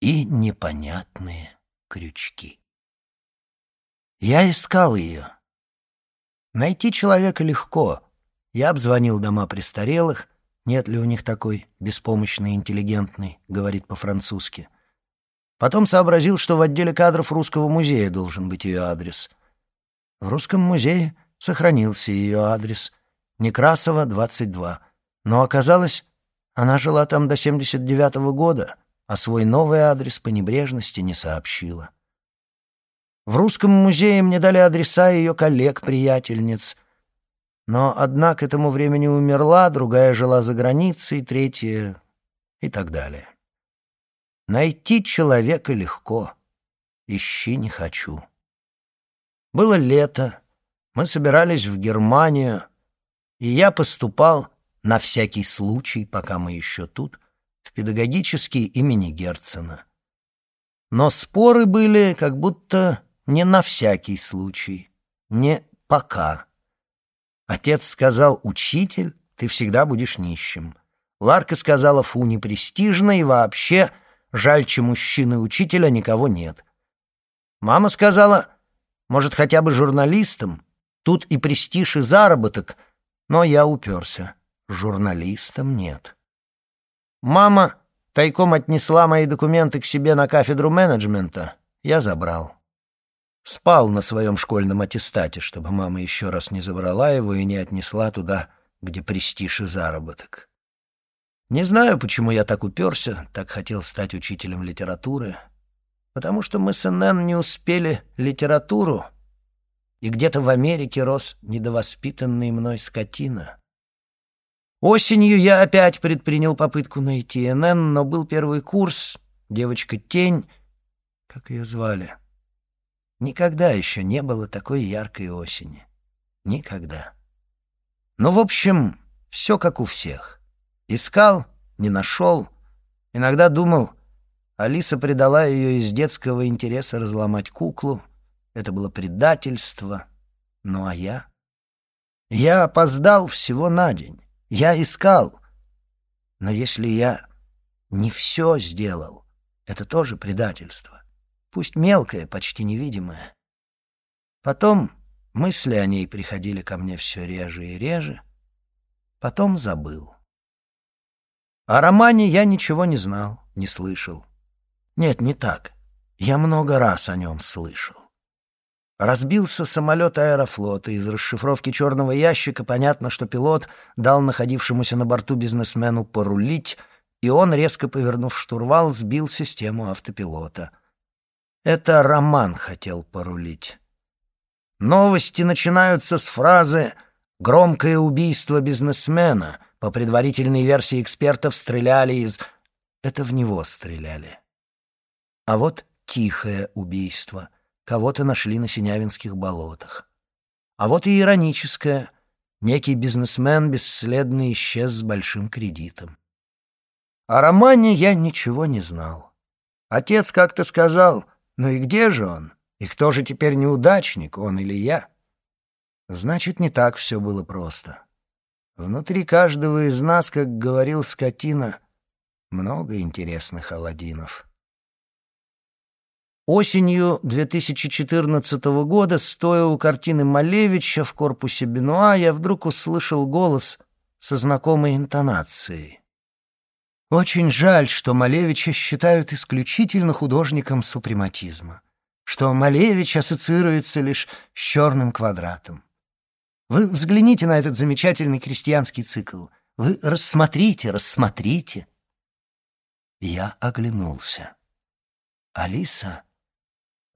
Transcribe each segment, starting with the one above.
и непонятные крючки. Я искал ее. Найти человека легко. Я обзвонил дома престарелых, нет ли у них такой беспомощный, интеллигентный, говорит по-французски. Потом сообразил, что в отделе кадров Русского музея должен быть ее адрес. В Русском музее сохранился ее адрес. Некрасова, 22. Но оказалось, она жила там до 79-го года, а свой новый адрес по небрежности не сообщила. В Русском музее мне дали адреса ее коллег-приятельниц. Но одна к этому времени умерла, другая жила за границей, третья и так далее. Найти человека легко. Ищи не хочу. Было лето, мы собирались в Германию, и я поступал на всякий случай, пока мы еще тут, в педагогический имени Герцена. Но споры были как будто не на всякий случай, не пока. Отец сказал, учитель, ты всегда будешь нищим. Ларка сказала, фу, непрестижно и вообще, жаль, че мужчины учителя никого нет. Мама сказала, может, хотя бы журналистом, тут и престиж, и заработок, но я уперся. Журналистом нет. Мама тайком отнесла мои документы к себе на кафедру менеджмента. Я забрал. Спал на своем школьном аттестате, чтобы мама еще раз не забрала его и не отнесла туда, где престиж и заработок. Не знаю, почему я так уперся, так хотел стать учителем литературы. Потому что мы с НН не успели литературу, и где-то в Америке рос недовоспитанный мной скотина. Осенью я опять предпринял попытку найти НН, но был первый курс, девочка Тень, как ее звали. Никогда еще не было такой яркой осени. Никогда. Ну, в общем, все как у всех. Искал, не нашел. Иногда думал, Алиса предала ее из детского интереса разломать куклу. Это было предательство. Ну, а я? Я опоздал всего на день. Я искал. Но если я не все сделал, это тоже предательство. Пусть мелкое, почти невидимое. Потом мысли о ней приходили ко мне все реже и реже. Потом забыл. О романе я ничего не знал, не слышал. Нет, не так. Я много раз о нем слышал. Разбился самолет аэрофлота. Из расшифровки черного ящика понятно, что пилот дал находившемуся на борту бизнесмену порулить, и он, резко повернув штурвал, сбил систему автопилота. Это Роман хотел порулить. Новости начинаются с фразы «Громкое убийство бизнесмена». По предварительной версии экспертов стреляли из... Это в него стреляли. А вот тихое убийство — кого-то нашли на Синявинских болотах. А вот и ироническое. Некий бизнесмен бесследно исчез с большим кредитом. О романе я ничего не знал. Отец как-то сказал, ну и где же он? И кто же теперь неудачник, он или я? Значит, не так все было просто. Внутри каждого из нас, как говорил скотина, много интересных аладдинов. Осенью 2014 года, стоя у картины Малевича в корпусе Бенуа, я вдруг услышал голос со знакомой интонацией. Очень жаль, что Малевича считают исключительно художником супрематизма, что Малевич ассоциируется лишь с черным квадратом. Вы взгляните на этот замечательный крестьянский цикл. Вы рассмотрите, рассмотрите. Я оглянулся. Алиса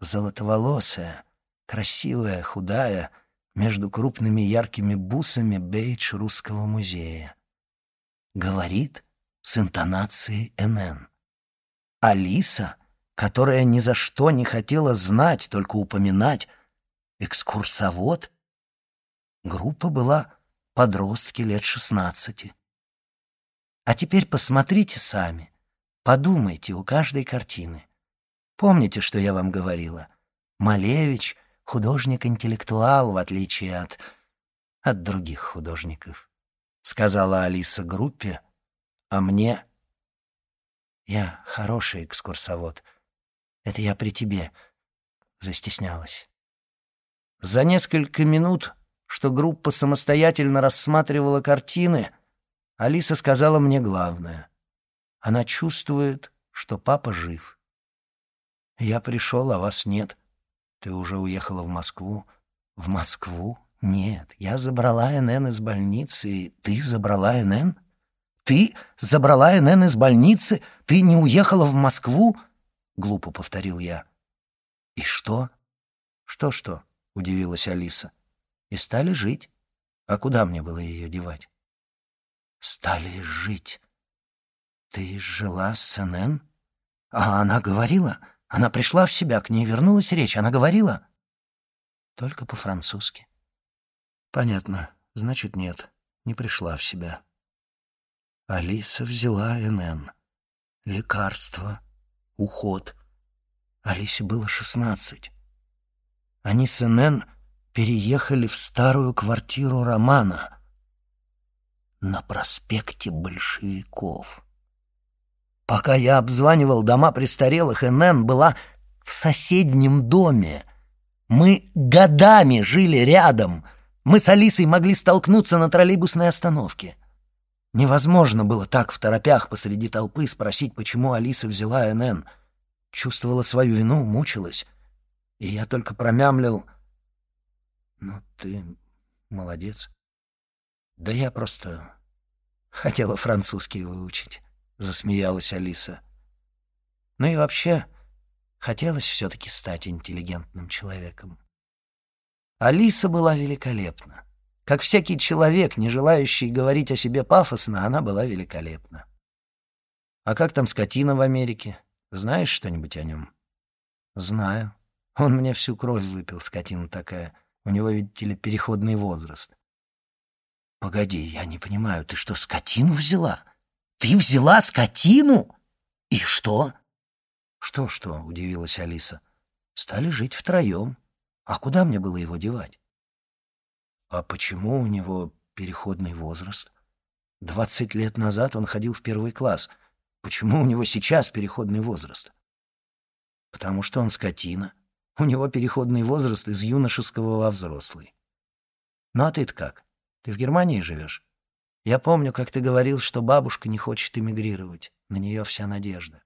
золотоволосая, красивая, худая, между крупными яркими бусами бейдж русского музея. Говорит с интонацией НН. Алиса, которая ни за что не хотела знать, только упоминать, экскурсовод. Группа была подростки лет шестнадцати. А теперь посмотрите сами, подумайте у каждой картины — Помните, что я вам говорила? Малевич — художник-интеллектуал, в отличие от... от других художников. Сказала Алиса группе, а мне Я хороший экскурсовод. Это я при тебе. Застеснялась. За несколько минут, что группа самостоятельно рассматривала картины, Алиса сказала мне главное. Она чувствует, что папа жив. Я пришел, а вас нет. Ты уже уехала в Москву. В Москву? Нет, я забрала НН из больницы. Ты забрала НН? Ты забрала НН из больницы? Ты не уехала в Москву? Глупо повторил я. И что? Что-что? Удивилась Алиса. И стали жить. А куда мне было ее девать? Стали жить. Ты жила с НН? А она говорила? Она пришла в себя, к ней вернулась речь. Она говорила? Только по-французски. Понятно. Значит, нет. Не пришла в себя. Алиса взяла НН. Лекарство. Уход. Алисе было шестнадцать. Они с НН переехали в старую квартиру Романа на проспекте Большевиков. Пока я обзванивал дома престарелых, НН была в соседнем доме. Мы годами жили рядом. Мы с Алисой могли столкнуться на троллейбусной остановке. Невозможно было так в торопях посреди толпы спросить, почему Алиса взяла НН. Чувствовала свою вину, мучилась. И я только промямлил. «Ну, ты молодец». «Да я просто хотела французский выучить». — засмеялась Алиса. «Ну и вообще, хотелось все-таки стать интеллигентным человеком». Алиса была великолепна. Как всякий человек, не желающий говорить о себе пафосно, она была великолепна. «А как там скотина в Америке? Знаешь что-нибудь о нем?» «Знаю. Он мне всю кровь выпил, скотина такая. У него, видите ли, переходный возраст». «Погоди, я не понимаю, ты что, скотину взяла?» Ты взяла скотину? И что? Что-что, удивилась Алиса. Стали жить втроем. А куда мне было его девать? А почему у него переходный возраст? Двадцать лет назад он ходил в первый класс. Почему у него сейчас переходный возраст? Потому что он скотина. У него переходный возраст из юношеского во взрослый. Ну а ты-то как? Ты в Германии живешь? Я помню, как ты говорил, что бабушка не хочет эмигрировать. На нее вся надежда.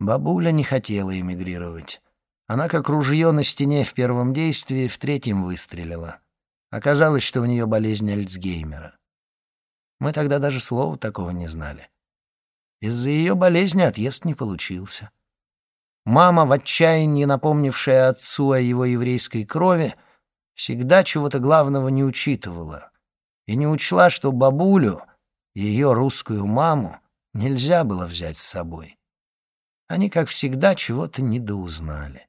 Бабуля не хотела эмигрировать. Она, как ружье на стене в первом действии, в третьем выстрелила. Оказалось, что у нее болезнь Альцгеймера. Мы тогда даже слова такого не знали. Из-за ее болезни отъезд не получился. Мама, в отчаянии напомнившая отцу о его еврейской крови, всегда чего-то главного не учитывала — и не учла, что бабулю, ее русскую маму, нельзя было взять с собой. Они, как всегда, чего-то недоузнали.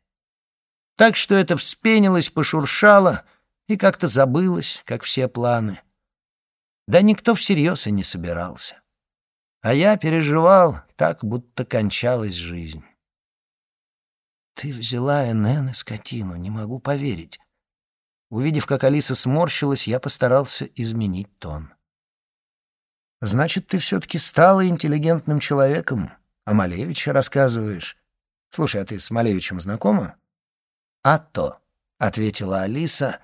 Так что это вспенилось, пошуршало и как-то забылось, как все планы. Да никто всерьез и не собирался. А я переживал так, будто кончалась жизнь. Ты взяла Энен и скотину, не могу поверить. Увидев, как Алиса сморщилась, я постарался изменить тон. «Значит, ты все-таки стала интеллигентным человеком, а Малевича рассказываешь. Слушай, а ты с Малевичем знакома?» «А то», — ответила Алиса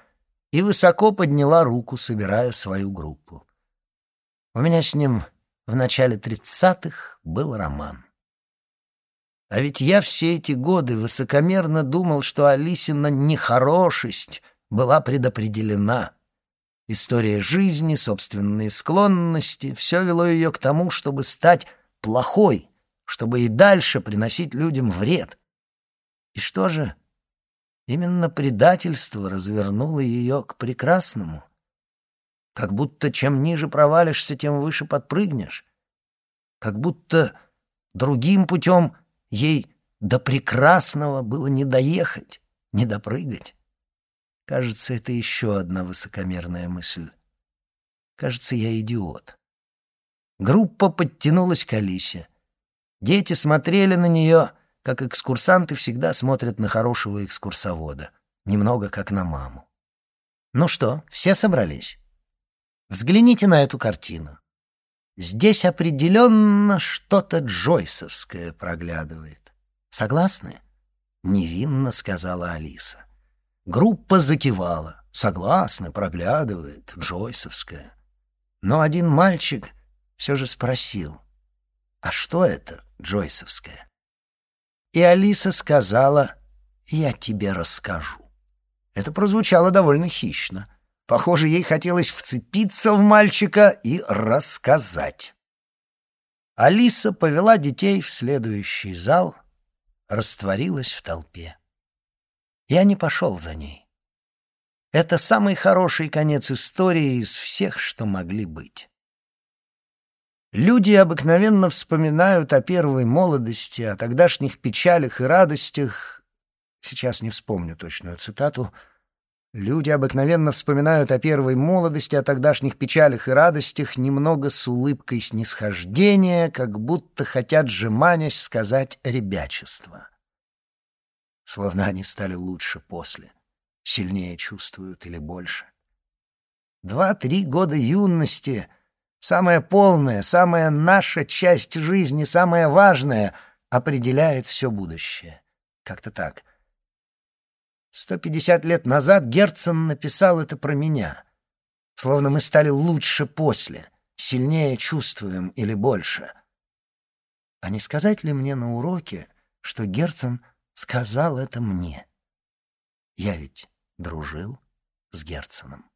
и высоко подняла руку, собирая свою группу. «У меня с ним в начале тридцатых был роман. А ведь я все эти годы высокомерно думал, что Алисина нехорошесть — была предопределена. История жизни, собственные склонности — все вело ее к тому, чтобы стать плохой, чтобы и дальше приносить людям вред. И что же? Именно предательство развернуло ее к прекрасному. Как будто чем ниже провалишься, тем выше подпрыгнешь. Как будто другим путем ей до прекрасного было не доехать, не допрыгать. Кажется, это еще одна высокомерная мысль. Кажется, я идиот. Группа подтянулась к Алисе. Дети смотрели на нее, как экскурсанты всегда смотрят на хорошего экскурсовода, немного как на маму. «Ну что, все собрались? Взгляните на эту картину. Здесь определенно что-то джойсовское проглядывает. Согласны? Невинно сказала Алиса. Группа закивала. Согласны, проглядывает, джойсовская. Но один мальчик все же спросил, а что это джойсовское? И Алиса сказала, я тебе расскажу. Это прозвучало довольно хищно. Похоже, ей хотелось вцепиться в мальчика и рассказать. Алиса повела детей в следующий зал, растворилась в толпе. Я не пошел за ней. Это самый хороший конец истории из всех, что могли быть. Люди обыкновенно вспоминают о первой молодости, о тогдашних печалях и радостях. Сейчас не вспомню точную цитату. Люди обыкновенно вспоминают о первой молодости, о тогдашних печалях и радостях немного с улыбкой снисхождения, как будто хотят жеманясь сказать ребячество. Словно они стали лучше после, сильнее чувствуют или больше. Два-три года юности — Самая полная, самая наша часть жизни, самая важная, определяет все будущее. Как-то так. Сто пятьдесят лет назад Герцен написал это про меня. Словно мы стали лучше после, сильнее чувствуем или больше. А не сказать ли мне на уроке, что Герцен сказал это мне? Я ведь дружил с Герценом.